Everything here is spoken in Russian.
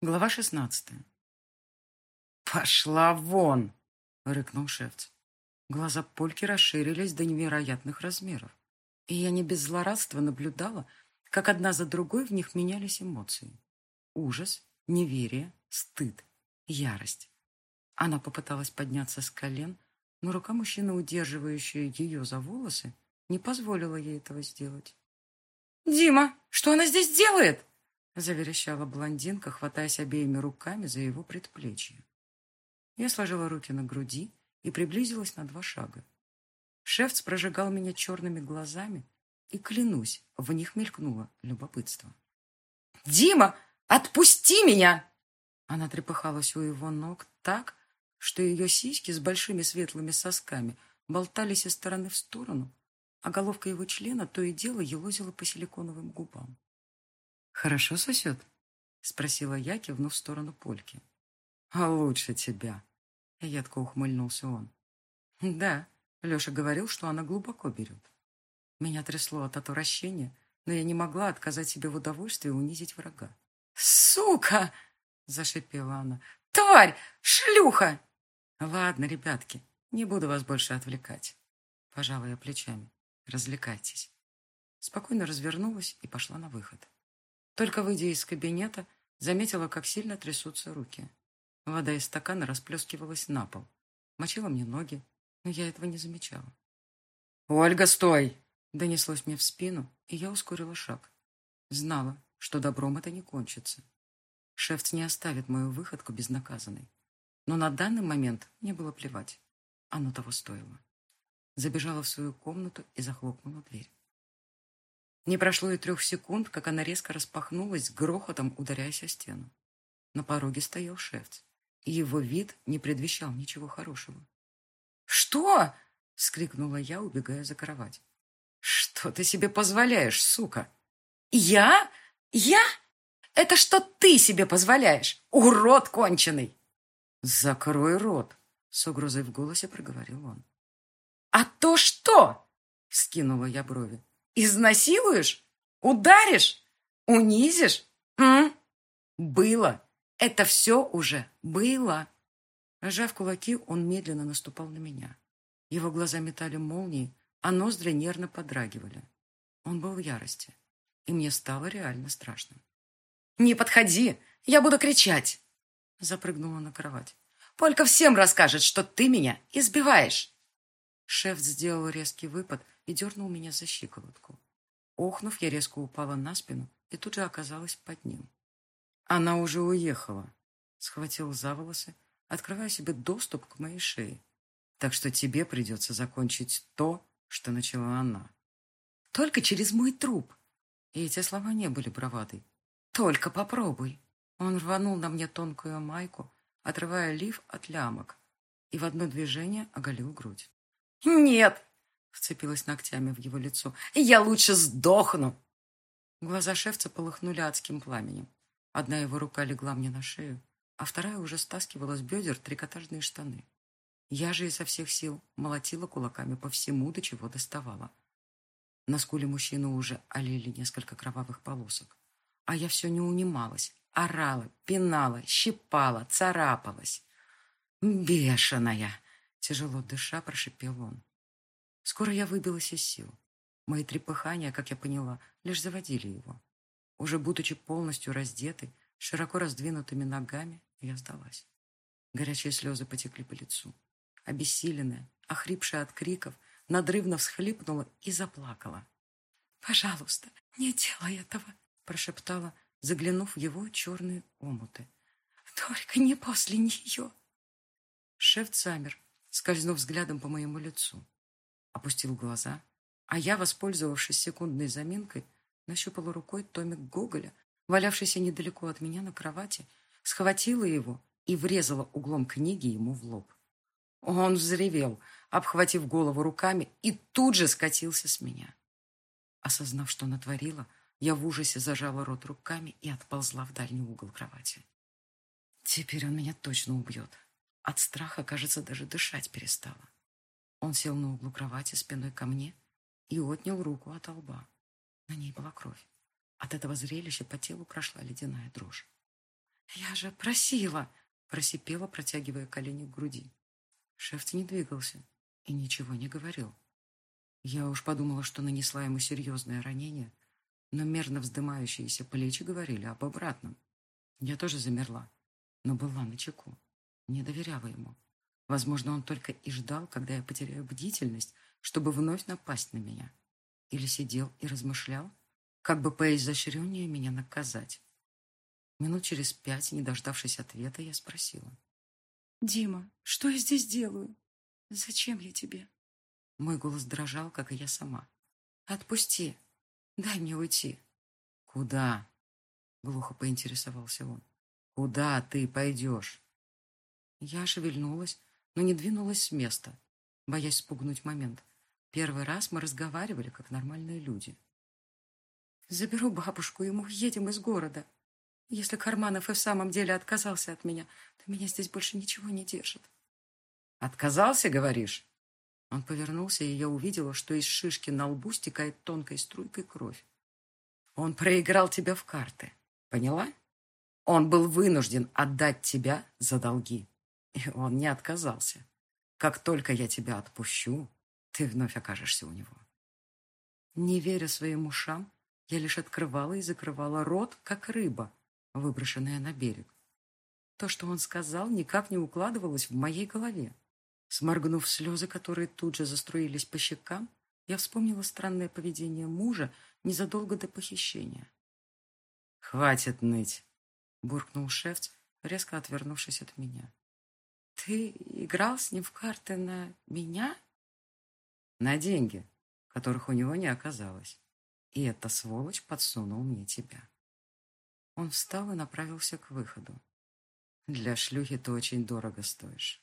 Глава шестнадцатая. «Пошла вон!» — рыкнул Шевц. Глаза Польки расширились до невероятных размеров, и я не без злорадства наблюдала, как одна за другой в них менялись эмоции. Ужас, неверие, стыд, ярость. Она попыталась подняться с колен, но рука мужчины, удерживающая ее за волосы, не позволила ей этого сделать. «Дима, что она здесь делает?» Заверещала блондинка, хватаясь обеими руками за его предплечье. Я сложила руки на груди и приблизилась на два шага. Шефц прожигал меня черными глазами, и, клянусь, в них мелькнуло любопытство. «Дима, отпусти меня!» Она трепыхалась у его ног так, что ее сиськи с большими светлыми сосками болтались из стороны в сторону, а головка его члена то и дело елозила по силиконовым губам. «Хорошо сосет?» — спросила я, кивнув в сторону Польки. «А лучше тебя!» — едко ухмыльнулся он. «Да, Леша говорил, что она глубоко берет. Меня трясло от отвращения, но я не могла отказать себе в удовольствии унизить врага. «Сука!» — зашипела она. «Тварь! Шлюха!» «Ладно, ребятки, не буду вас больше отвлекать». Пожала я плечами. «Развлекайтесь». Спокойно развернулась и пошла на выход. Только выйдя из кабинета, заметила, как сильно трясутся руки. Вода из стакана расплескивалась на пол. Мочила мне ноги, но я этого не замечала. «Ольга, стой!» Донеслось мне в спину, и я ускорила шаг. Знала, что добром это не кончится. Шефц не оставит мою выходку безнаказанной. Но на данный момент мне было плевать. Оно того стоило. Забежала в свою комнату и захлопнула дверь. Не прошло и трех секунд, как она резко распахнулась, грохотом ударяясь о стену. На пороге стоял шефц, и его вид не предвещал ничего хорошего. «Что?» — вскрикнула я, убегая за кровать. «Что ты себе позволяешь, сука?» «Я? Я? Это что ты себе позволяешь, урод конченый?» «Закрой рот!» — с угрозой в голосе проговорил он. «А то что?» — скинула я брови. Изнасилуешь? Ударишь? Унизишь? М? Было. Это все уже было. Сжав кулаки, он медленно наступал на меня. Его глаза метали молнии, а ноздри нервно подрагивали. Он был в ярости, и мне стало реально страшно. «Не подходи! Я буду кричать!» Запрыгнула на кровать. «Полька всем расскажет, что ты меня избиваешь!» Шеф сделал резкий выпад и дернул меня за щиколотку. Охнув, я резко упала на спину и тут же оказалась под ним. Она уже уехала. Схватил за волосы, открывая себе доступ к моей шее. Так что тебе придется закончить то, что начала она. Только через мой труп. И эти слова не были бравадой. Только попробуй. Он рванул на мне тонкую майку, отрывая лиф от лямок, и в одно движение оголил грудь. «Нет!» — вцепилась ногтями в его лицо. «Я лучше сдохну!» Глаза шефца полыхнули адским пламенем. Одна его рука легла мне на шею, а вторая уже стаскивала с бедер трикотажные штаны. Я же изо всех сил молотила кулаками по всему, до чего доставала. На скуле мужчины уже олели несколько кровавых полосок. А я все не унималась, орала, пинала, щипала, царапалась. «Бешеная!» Тяжело дыша, прошипел он. Скоро я выбилась из сил. Мои трепыхания, как я поняла, лишь заводили его. Уже будучи полностью раздетой, широко раздвинутыми ногами, я сдалась. Горячие слезы потекли по лицу. Обессиленная, охрипшая от криков, надрывно всхлипнула и заплакала. «Пожалуйста, не делай этого!» прошептала, заглянув в его черные омуты. «Только не после нее!» Шеф замер, скользнув взглядом по моему лицу. Опустил глаза, а я, воспользовавшись секундной заминкой, нащупала рукой томик Гоголя, валявшийся недалеко от меня на кровати, схватила его и врезала углом книги ему в лоб. Он взревел, обхватив голову руками, и тут же скатился с меня. Осознав, что натворила, я в ужасе зажала рот руками и отползла в дальний угол кровати. Теперь он меня точно убьет. От страха, кажется, даже дышать перестала. Он сел на углу кровати спиной ко мне и отнял руку от лба. На ней была кровь. От этого зрелища по телу прошла ледяная дрожь. Я же просила, просипела, протягивая колени к груди. Шеф не двигался и ничего не говорил. Я уж подумала, что нанесла ему серьезное ранение, но мерно вздымающиеся плечи говорили об обратном. Я тоже замерла, но была на чеку, не доверяла ему. Возможно, он только и ждал, когда я потеряю бдительность, чтобы вновь напасть на меня. Или сидел и размышлял, как бы поизощреннее меня наказать. Минут через пять, не дождавшись ответа, я спросила. «Дима, что я здесь делаю? Зачем я тебе?» Мой голос дрожал, как и я сама. «Отпусти. Дай мне уйти». «Куда?» Глухо поинтересовался он. «Куда ты пойдешь?» Я шевельнулась, но не двинулась с места, боясь спугнуть момент. Первый раз мы разговаривали, как нормальные люди. «Заберу бабушку, и мы уедем из города. Если Карманов и в самом деле отказался от меня, то меня здесь больше ничего не держит». «Отказался, говоришь?» Он повернулся, и я увидела, что из шишки на лбу стекает тонкой струйкой кровь. «Он проиграл тебя в карты. Поняла? Он был вынужден отдать тебя за долги. И он не отказался. Как только я тебя отпущу, ты вновь окажешься у него. Не веря своим ушам, я лишь открывала и закрывала рот, как рыба, выброшенная на берег. То, что он сказал, никак не укладывалось в моей голове. Сморгнув слезы, которые тут же заструились по щекам, я вспомнила странное поведение мужа незадолго до похищения. «Хватит ныть!» — буркнул шеф, резко отвернувшись от меня. «Ты играл с ним в карты на меня?» «На деньги, которых у него не оказалось. И эта сволочь подсунул мне тебя». Он встал и направился к выходу. «Для шлюхи ты очень дорого стоишь».